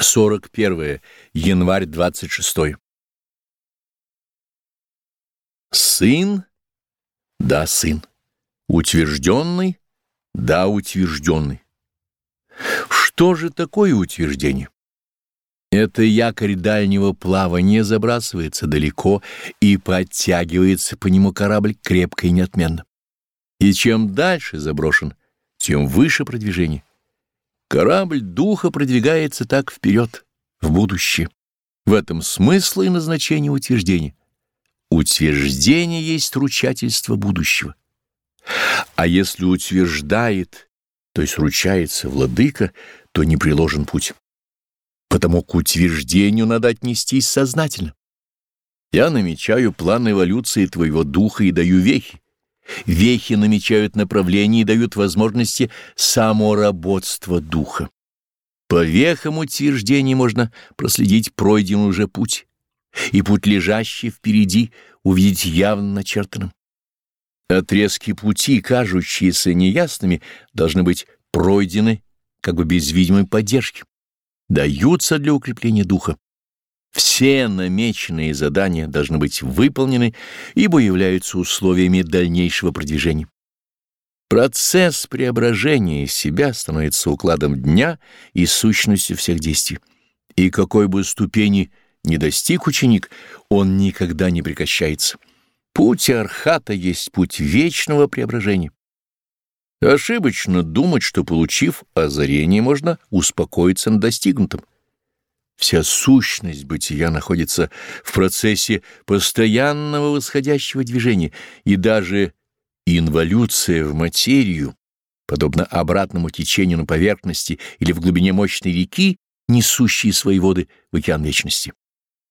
41 январь 26 Сын, да, сын. Утвержденный, да, утвержденный. Что же такое утверждение? Это якорь дальнего плавания забрасывается далеко и подтягивается по нему корабль крепко и неотменно. И чем дальше заброшен, тем выше продвижение. Корабль духа продвигается так вперед, в будущее. В этом смысл и назначение утверждения. Утверждение есть ручательство будущего. А если утверждает, то есть ручается владыка, то не приложен путь. Потому к утверждению надо отнестись сознательно. Я намечаю план эволюции твоего духа и даю вехи. Вехи намечают направление и дают возможности самоработства духа. По вехам утверждений можно проследить пройденный уже путь, и путь, лежащий впереди, увидеть явно начертанным. Отрезки пути, кажущиеся неясными, должны быть пройдены как бы без видимой поддержки, даются для укрепления духа. Все намеченные задания должны быть выполнены, ибо являются условиями дальнейшего продвижения. Процесс преображения себя становится укладом дня и сущностью всех действий. И какой бы ступени ни достиг ученик, он никогда не прекращается. Путь архата есть путь вечного преображения. Ошибочно думать, что, получив озарение, можно успокоиться на достигнутом. Вся сущность бытия находится в процессе постоянного восходящего движения, и даже инволюция в материю, подобно обратному течению на поверхности или в глубине мощной реки, несущей свои воды в океан вечности.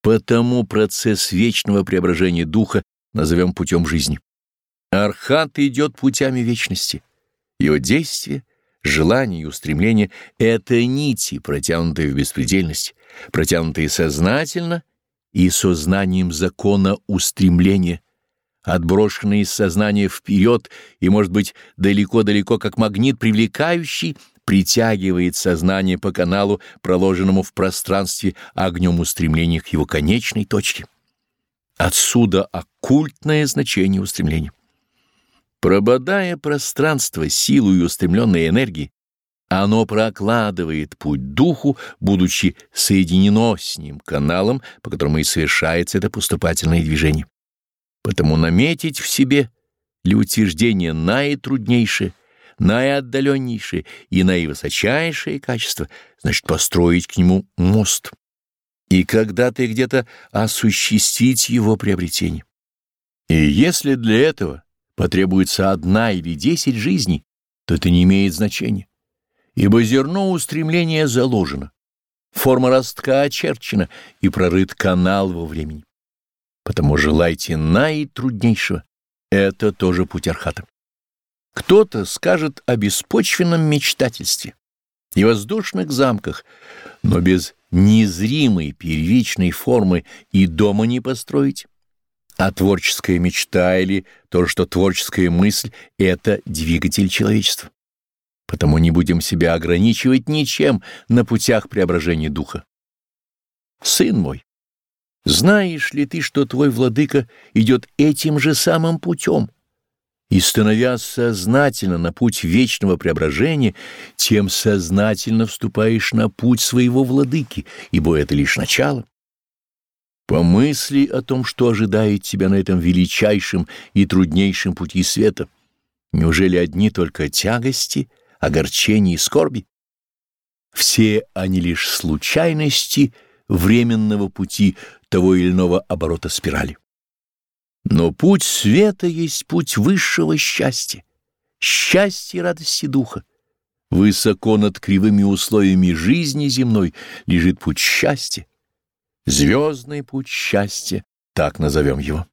Потому процесс вечного преображения духа назовем путем жизни. Архат идет путями вечности. Его действия — желания и устремления — это нити, протянутые в беспредельность, протянутые сознательно и сознанием закона устремления, отброшенные из сознания вперед и, может быть, далеко-далеко, как магнит привлекающий, притягивает сознание по каналу, проложенному в пространстве огнем устремления к его конечной точке. Отсюда оккультное значение устремления. Прободая пространство силой устремленной энергии, оно прокладывает путь духу, будучи соединено с ним каналом, по которому и совершается это поступательное движение. Потому наметить в себе для утверждения наитруднейшее, наиотдаленнейшее и наивысочайшее качество, значит построить к нему мост. И когда-то где-то осуществить его приобретение. И если для этого потребуется одна или десять жизней, то это не имеет значения, ибо зерно устремления заложено, форма ростка очерчена и прорыт канал во времени. Потому желайте наитруднейшего, это тоже путь архата. Кто-то скажет о беспочвенном мечтательстве и воздушных замках, но без незримой первичной формы и дома не построить. А творческая мечта или то, что творческая мысль — это двигатель человечества. Потому не будем себя ограничивать ничем на путях преображения духа. Сын мой, знаешь ли ты, что твой владыка идет этим же самым путем? И, становясь сознательно на путь вечного преображения, тем сознательно вступаешь на путь своего владыки, ибо это лишь начало. Помысли о том, что ожидает тебя на этом величайшем и труднейшем пути света. Неужели одни только тягости, огорчения и скорби? Все они лишь случайности временного пути того или иного оборота спирали. Но путь света есть путь высшего счастья, счастья и радости духа. Высоко над кривыми условиями жизни земной лежит путь счастья, Звездный путь счастья, так назовем его.